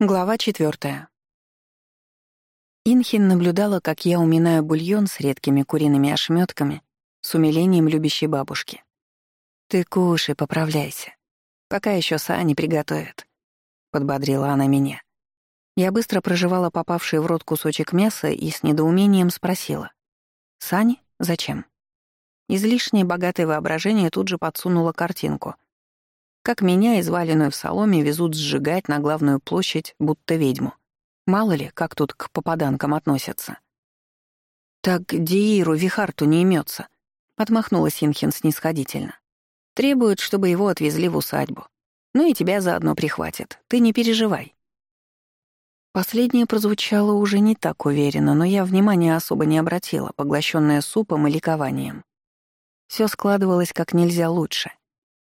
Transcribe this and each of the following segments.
Глава четвертая. Инхин наблюдала, как я уминаю бульон с редкими куриными ошметками с умилением любящей бабушки. «Ты кушай, поправляйся. Пока еще Сани приготовит», — подбодрила она меня. Я быстро прожевала попавший в рот кусочек мяса и с недоумением спросила. «Сани? Зачем?» Излишнее богатое воображение тут же подсунуло картинку — как меня, изваленную в соломе, везут сжигать на главную площадь, будто ведьму. Мало ли, как тут к попаданкам относятся. «Так Дииру Вихарту не имется, отмахнулась Инхин снисходительно. «Требует, чтобы его отвезли в усадьбу. Ну и тебя заодно прихватят. Ты не переживай». Последнее прозвучало уже не так уверенно, но я внимания особо не обратила, поглощенная супом и ликованием. Все складывалось как нельзя лучше.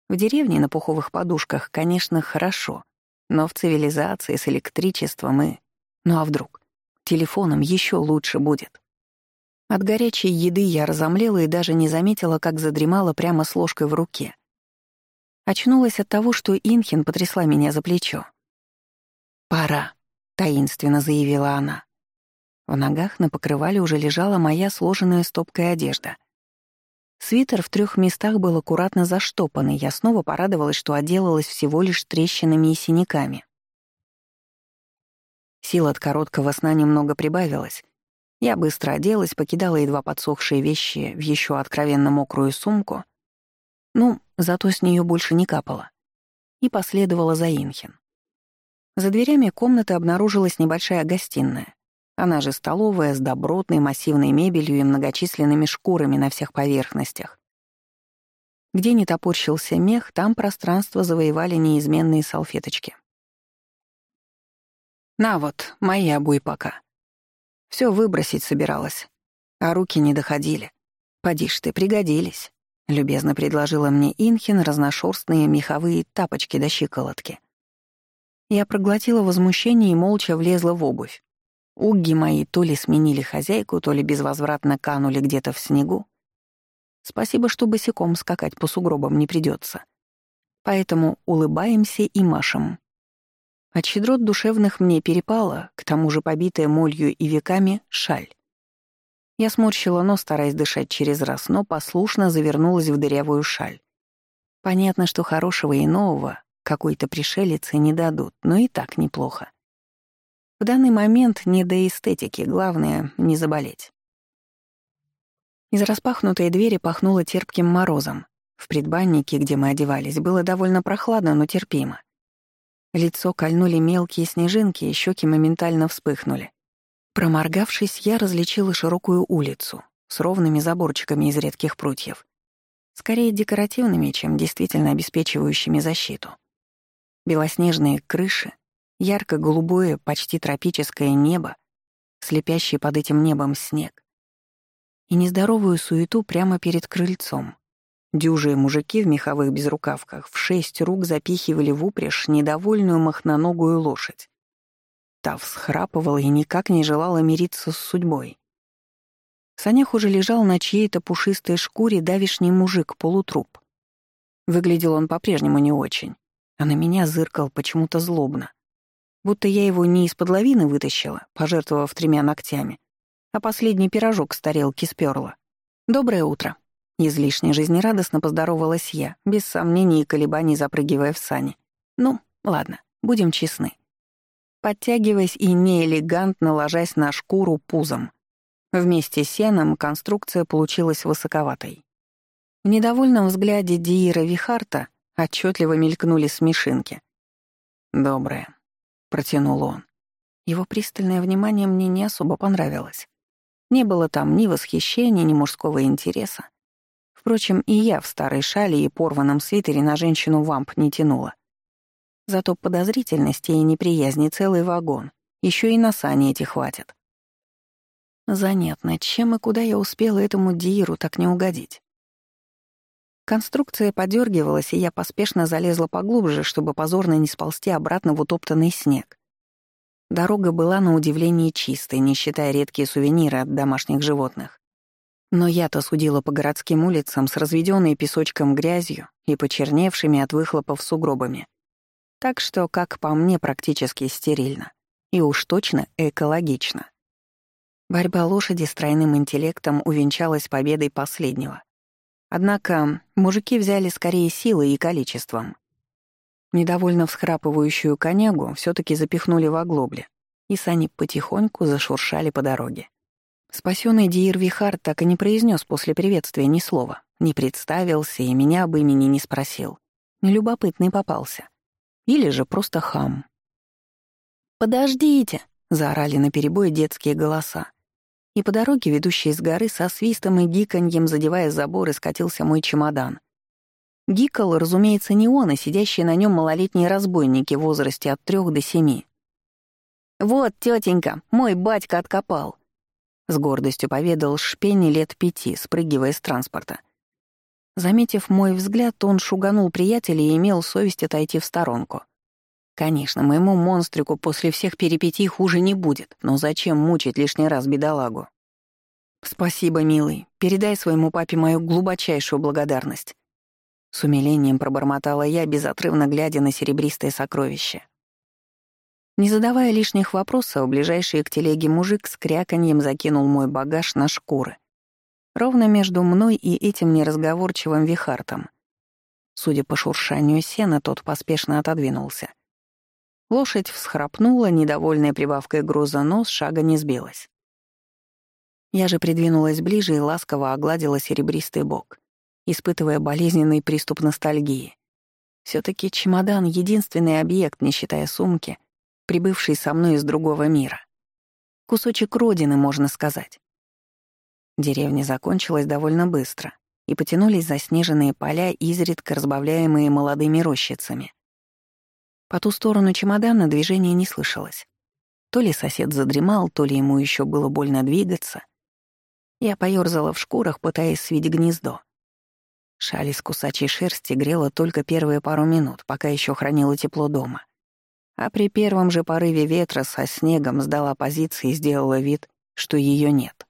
В деревне на пуховых подушках, конечно, хорошо, но в цивилизации с электричеством и... Ну а вдруг? Телефоном еще лучше будет. От горячей еды я разомлела и даже не заметила, как задремала прямо с ложкой в руке. Очнулась от того, что Инхин потрясла меня за плечо. «Пора», — таинственно заявила она. В ногах на покрывале уже лежала моя сложенная стопкой одежда — Свитер в трех местах был аккуратно заштопан, и я снова порадовалась, что отделалась всего лишь трещинами и синяками. Сил от короткого сна немного прибавилось. Я быстро оделась, покидала едва подсохшие вещи в еще откровенно мокрую сумку. Ну, зато с нее больше не капало. И последовала за Инхин. За дверями комнаты обнаружилась небольшая гостиная. Она же столовая с добротной массивной мебелью и многочисленными шкурами на всех поверхностях. Где не топорщился мех, там пространство завоевали неизменные салфеточки. «На вот, мои обуи пока». Все выбросить собиралась, а руки не доходили. Поди ж ты, пригодились», — любезно предложила мне Инхин разношерстные меховые тапочки до щиколотки. Я проглотила возмущение и молча влезла в обувь. Угги мои то ли сменили хозяйку, то ли безвозвратно канули где-то в снегу. Спасибо, что босиком скакать по сугробам не придется. Поэтому улыбаемся и машем. От щедрот душевных мне перепало, к тому же побитая молью и веками, шаль. Я сморщила нос, стараясь дышать через раз, но послушно завернулась в дырявую шаль. Понятно, что хорошего и нового какой-то пришелице не дадут, но и так неплохо. В данный момент не до эстетики, главное — не заболеть. Из распахнутой двери пахнуло терпким морозом. В предбаннике, где мы одевались, было довольно прохладно, но терпимо. Лицо кольнули мелкие снежинки, и щеки моментально вспыхнули. Проморгавшись, я различила широкую улицу с ровными заборчиками из редких прутьев. Скорее декоративными, чем действительно обеспечивающими защиту. Белоснежные крыши, Ярко-голубое, почти тропическое небо, слепящий под этим небом снег. И нездоровую суету прямо перед крыльцом. Дюжие мужики в меховых безрукавках в шесть рук запихивали в упряжь недовольную махноногую лошадь. Та всхрапывала и никак не желала мириться с судьбой. В санях уже лежал на чьей-то пушистой шкуре давишний мужик-полутруп. Выглядел он по-прежнему не очень, а на меня зыркал почему-то злобно будто я его не из-под лавины вытащила, пожертвовав тремя ногтями, а последний пирожок с тарелки сперла. «Доброе утро». Излишне жизнерадостно поздоровалась я, без сомнений и колебаний запрыгивая в сани. «Ну, ладно, будем честны». Подтягиваясь и неэлегантно ложась на шкуру пузом. Вместе с сеном конструкция получилась высоковатой. В недовольном взгляде Диира Вихарта отчетливо мелькнули смешинки. «Доброе. — протянул он. Его пристальное внимание мне не особо понравилось. Не было там ни восхищения, ни мужского интереса. Впрочем, и я в старой шале и порванном свитере на женщину вамп не тянула. Зато подозрительности и неприязни целый вагон. Еще и на сани эти хватит. Занятно, чем и куда я успела этому Дииру так не угодить. Конструкция подергивалась, и я поспешно залезла поглубже, чтобы позорно не сползти обратно в утоптанный снег. Дорога была на удивление чистой, не считая редкие сувениры от домашних животных. Но я-то судила по городским улицам с разведенной песочком грязью и почерневшими от выхлопов сугробами. Так что, как по мне, практически стерильно. И уж точно экологично. Борьба лошади с тройным интеллектом увенчалась победой последнего. Однако мужики взяли скорее силой и количеством. Недовольно всхрапывающую конягу все таки запихнули в оглобли, и сани потихоньку зашуршали по дороге. Спасенный Диир Вихар так и не произнес после приветствия ни слова, не представился и меня об имени не спросил. Любопытный попался. Или же просто хам. «Подождите!» — заорали наперебой детские голоса. И по дороге, ведущей с горы, со свистом и гиканьем, задевая забор, скатился мой чемодан. Гикал, разумеется, не он, а сидящие на нем малолетние разбойники в возрасте от трех до семи. «Вот, тетенька, мой батька откопал», — с гордостью поведал Шпени лет пяти, спрыгивая с транспорта. Заметив мой взгляд, он шуганул приятеля и имел совесть отойти в сторонку. Конечно, моему монстрику после всех перипетий хуже не будет, но зачем мучить лишний раз бедолагу? «Спасибо, милый. Передай своему папе мою глубочайшую благодарность». С умилением пробормотала я, безотрывно глядя на серебристое сокровище. Не задавая лишних вопросов, ближайший к телеге мужик с кряканьем закинул мой багаж на шкуры. Ровно между мной и этим неразговорчивым вихартом. Судя по шуршанию сена, тот поспешно отодвинулся. Лошадь всхрапнула, недовольная прибавкой груза, но с шага не сбилась. Я же придвинулась ближе и ласково огладила серебристый бок, испытывая болезненный приступ ностальгии. все таки чемодан — единственный объект, не считая сумки, прибывший со мной из другого мира. Кусочек родины, можно сказать. Деревня закончилась довольно быстро, и потянулись заснеженные поля, изредка разбавляемые молодыми рощицами. По ту сторону чемодана движения не слышалось. То ли сосед задремал, то ли ему еще было больно двигаться. Я поёрзала в шкурах, пытаясь свить гнездо. Шаль из кусачей шерсти грела только первые пару минут, пока еще хранила тепло дома. А при первом же порыве ветра со снегом сдала позиции и сделала вид, что ее нет.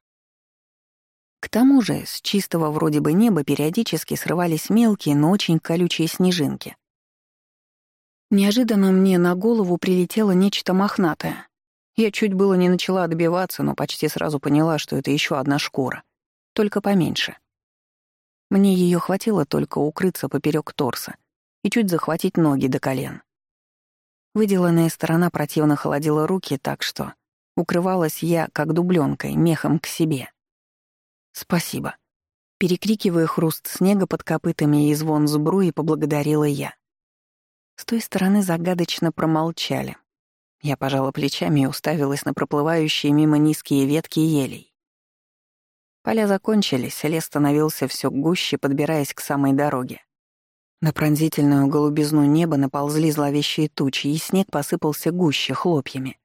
К тому же с чистого вроде бы неба периодически срывались мелкие, но очень колючие снежинки — Неожиданно мне на голову прилетело нечто мохнатое. Я чуть было не начала отбиваться, но почти сразу поняла, что это еще одна шкура, только поменьше. Мне ее хватило только укрыться поперек торса и чуть захватить ноги до колен. Выделанная сторона противно холодила руки, так что укрывалась я, как дубленкой, мехом к себе. «Спасибо». Перекрикивая хруст снега под копытами и звон сбруи, поблагодарила я. С той стороны загадочно промолчали. Я пожала плечами и уставилась на проплывающие мимо низкие ветки елей. Поля закончились, лес становился все гуще, подбираясь к самой дороге. На пронзительную голубизну неба наползли зловещие тучи, и снег посыпался гуще хлопьями.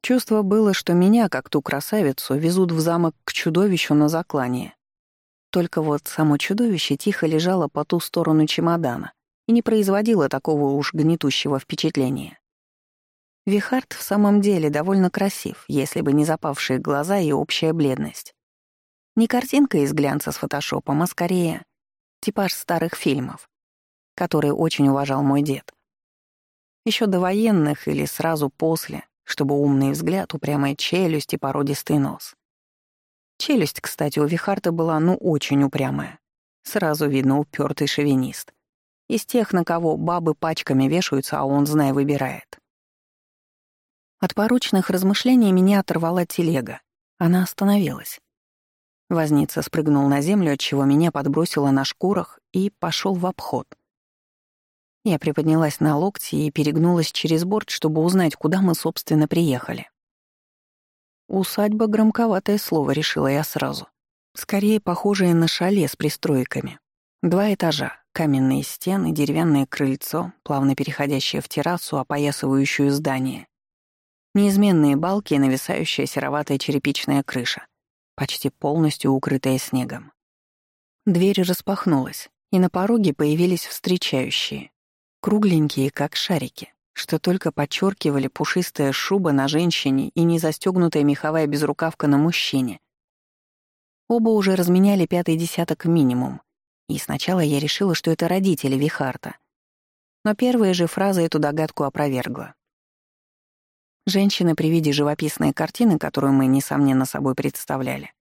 Чувство было, что меня, как ту красавицу, везут в замок к чудовищу на заклание. Только вот само чудовище тихо лежало по ту сторону чемодана — и не производила такого уж гнетущего впечатления. Вихард в самом деле довольно красив, если бы не запавшие глаза и общая бледность. Не картинка из глянца с фотошопом, а скорее типаж старых фильмов, которые очень уважал мой дед. Еще до военных или сразу после, чтобы умный взгляд, упрямая челюсть и породистый нос. Челюсть, кстати, у Вихарта была ну очень упрямая. Сразу видно упертый шовинист. Из тех, на кого бабы пачками вешаются, а он, зная, выбирает. От поручных размышлений меня оторвала телега. Она остановилась. Возница спрыгнул на землю, отчего меня подбросило на шкурах и пошел в обход. Я приподнялась на локти и перегнулась через борт, чтобы узнать, куда мы, собственно, приехали. Усадьба — громковатое слово, решила я сразу. Скорее похожее на шале с пристройками. Два этажа, Каменные стены, деревянное крыльцо, плавно переходящее в террасу, опоясывающую здание. Неизменные балки и нависающая сероватая черепичная крыша, почти полностью укрытая снегом. Дверь распахнулась, и на пороге появились встречающие. Кругленькие, как шарики, что только подчеркивали пушистая шуба на женщине и незастегнутая меховая безрукавка на мужчине. Оба уже разменяли пятый десяток минимум, и сначала я решила, что это родители Вихарта. Но первая же фраза эту догадку опровергла. Женщина при виде живописной картины, которую мы, несомненно, собой представляли,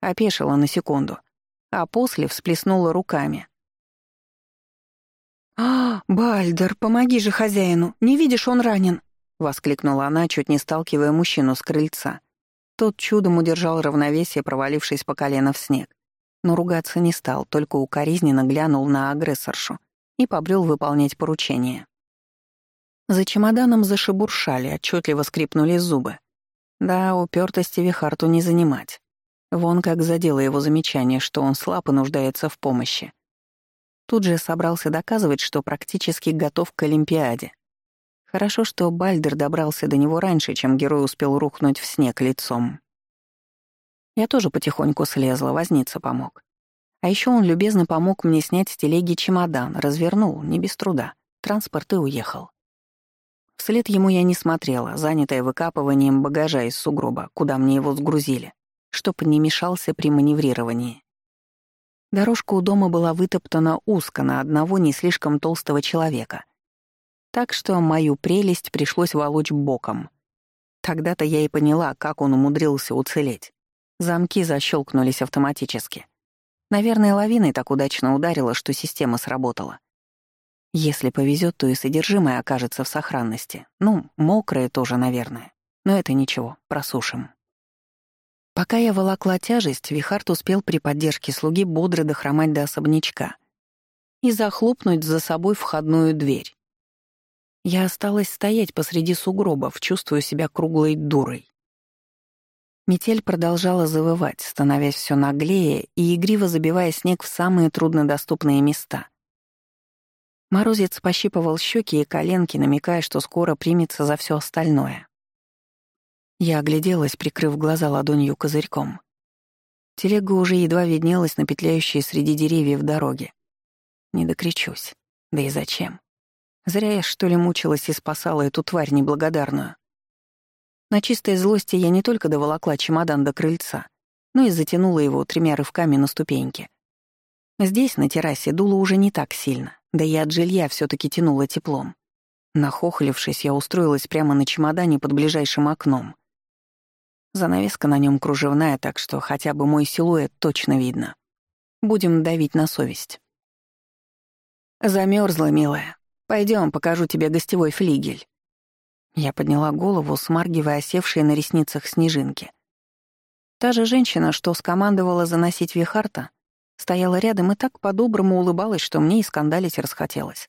опешила на секунду, а после всплеснула руками. «А, Бальдер, помоги же хозяину! Не видишь, он ранен!» — воскликнула она, чуть не сталкивая мужчину с крыльца. Тот чудом удержал равновесие, провалившись по колено в снег. Но ругаться не стал, только укоризненно глянул на агрессоршу и побрел выполнять поручение. За чемоданом зашебуршали, отчетливо скрипнули зубы. Да, упертости Вихарту не занимать. Вон как задело его замечание, что он слаб и нуждается в помощи. Тут же собрался доказывать, что практически готов к Олимпиаде. Хорошо, что Бальдер добрался до него раньше, чем герой успел рухнуть в снег лицом. Я тоже потихоньку слезла, возница помог. А еще он любезно помог мне снять с телеги чемодан, развернул, не без труда. Транспорт и уехал. Вслед ему я не смотрела, занятая выкапыванием багажа из сугроба, куда мне его сгрузили, чтоб не мешался при маневрировании. Дорожка у дома была вытоптана узко на одного не слишком толстого человека. Так что мою прелесть пришлось волочь боком. Тогда-то я и поняла, как он умудрился уцелеть. Замки защелкнулись автоматически. Наверное, лавиной так удачно ударила, что система сработала. Если повезет, то и содержимое окажется в сохранности. Ну, мокрое тоже, наверное. Но это ничего, просушим. Пока я волокла тяжесть, Вихард успел при поддержке слуги бодро дохромать до особнячка и захлопнуть за собой входную дверь. Я осталась стоять посреди сугробов, чувствуя себя круглой дурой. Метель продолжала завывать, становясь все наглее и игриво забивая снег в самые труднодоступные места. Морозец пощипывал щеки и коленки, намекая, что скоро примется за все остальное. Я огляделась, прикрыв глаза ладонью козырьком. Телега уже едва виднелась на петляющей среди деревьев дороге. Не докричусь. Да и зачем? Зря я, что ли, мучилась и спасала эту тварь неблагодарную. На чистой злости я не только доволокла чемодан до крыльца, но и затянула его тремя рывками на ступеньки. Здесь, на террасе, дуло уже не так сильно, да и от жилья все таки тянуло теплом. Нахохлившись, я устроилась прямо на чемодане под ближайшим окном. Занавеска на нем кружевная, так что хотя бы мой силуэт точно видно. Будем давить на совесть. Замерзла, милая. Пойдем, покажу тебе гостевой флигель. Я подняла голову, смаргивая осевшие на ресницах снежинки. Та же женщина, что скомандовала заносить Вихарта, стояла рядом и так по-доброму улыбалась, что мне и скандалить расхотелось.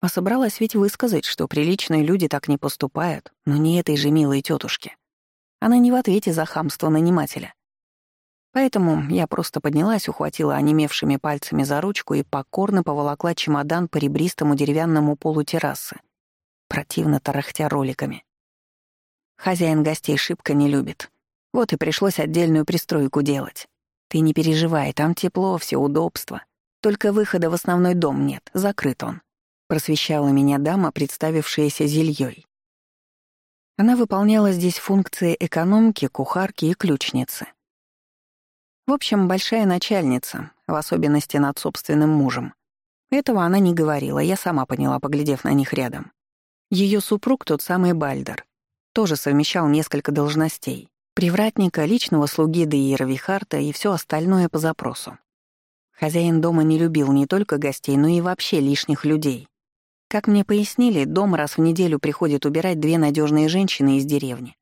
А собралась ведь высказать, что приличные люди так не поступают, но не этой же милой тетушке. Она не в ответе за хамство нанимателя. Поэтому я просто поднялась, ухватила онемевшими пальцами за ручку и покорно поволокла чемодан по ребристому деревянному полу террасы, противно тарахтя роликами. Хозяин гостей шибко не любит. Вот и пришлось отдельную пристройку делать. Ты не переживай, там тепло, все удобства. Только выхода в основной дом нет, закрыт он. Просвещала меня дама, представившаяся зельей. Она выполняла здесь функции экономки, кухарки и ключницы. В общем, большая начальница, в особенности над собственным мужем. Этого она не говорила, я сама поняла, поглядев на них рядом. Ее супруг, тот самый Бальдер, тоже совмещал несколько должностей. Привратника, личного слуги Деира Вихарта и все остальное по запросу. Хозяин дома не любил не только гостей, но и вообще лишних людей. Как мне пояснили, дом раз в неделю приходят убирать две надежные женщины из деревни.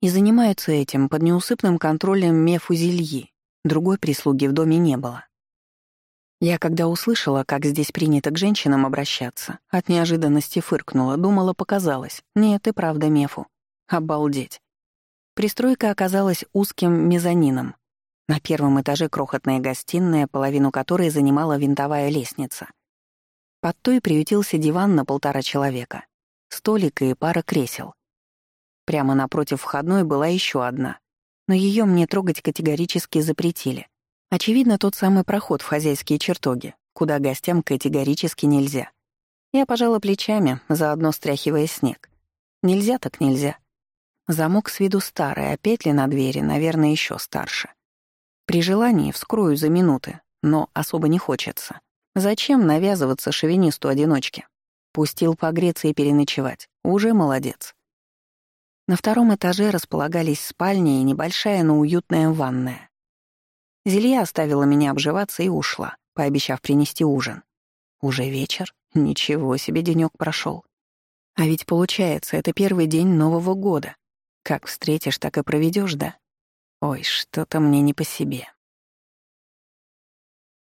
И занимаются этим под неусыпным контролем Мефузильи. Другой прислуги в доме не было. Я, когда услышала, как здесь принято к женщинам обращаться, от неожиданности фыркнула, думала, показалось. Нет, и правда Мефу. Обалдеть. Пристройка оказалась узким мезонином. На первом этаже крохотная гостиная, половину которой занимала винтовая лестница. Под той приютился диван на полтора человека, столик и пара кресел. Прямо напротив входной была еще одна, но ее мне трогать категорически запретили. Очевидно, тот самый проход в хозяйские чертоги, куда гостям категорически нельзя. Я пожала плечами, заодно стряхивая снег. Нельзя так нельзя. Замок с виду старый, а петли на двери, наверное, еще старше. При желании вскрою за минуты, но особо не хочется. Зачем навязываться шовинисту-одиночке? Пустил погреться и переночевать. Уже молодец. На втором этаже располагались спальни и небольшая, но уютная ванная. Зелья оставила меня обживаться и ушла, пообещав принести ужин. Уже вечер? Ничего себе денёк прошел. А ведь получается, это первый день Нового года. Как встретишь, так и проведешь, да? Ой, что-то мне не по себе.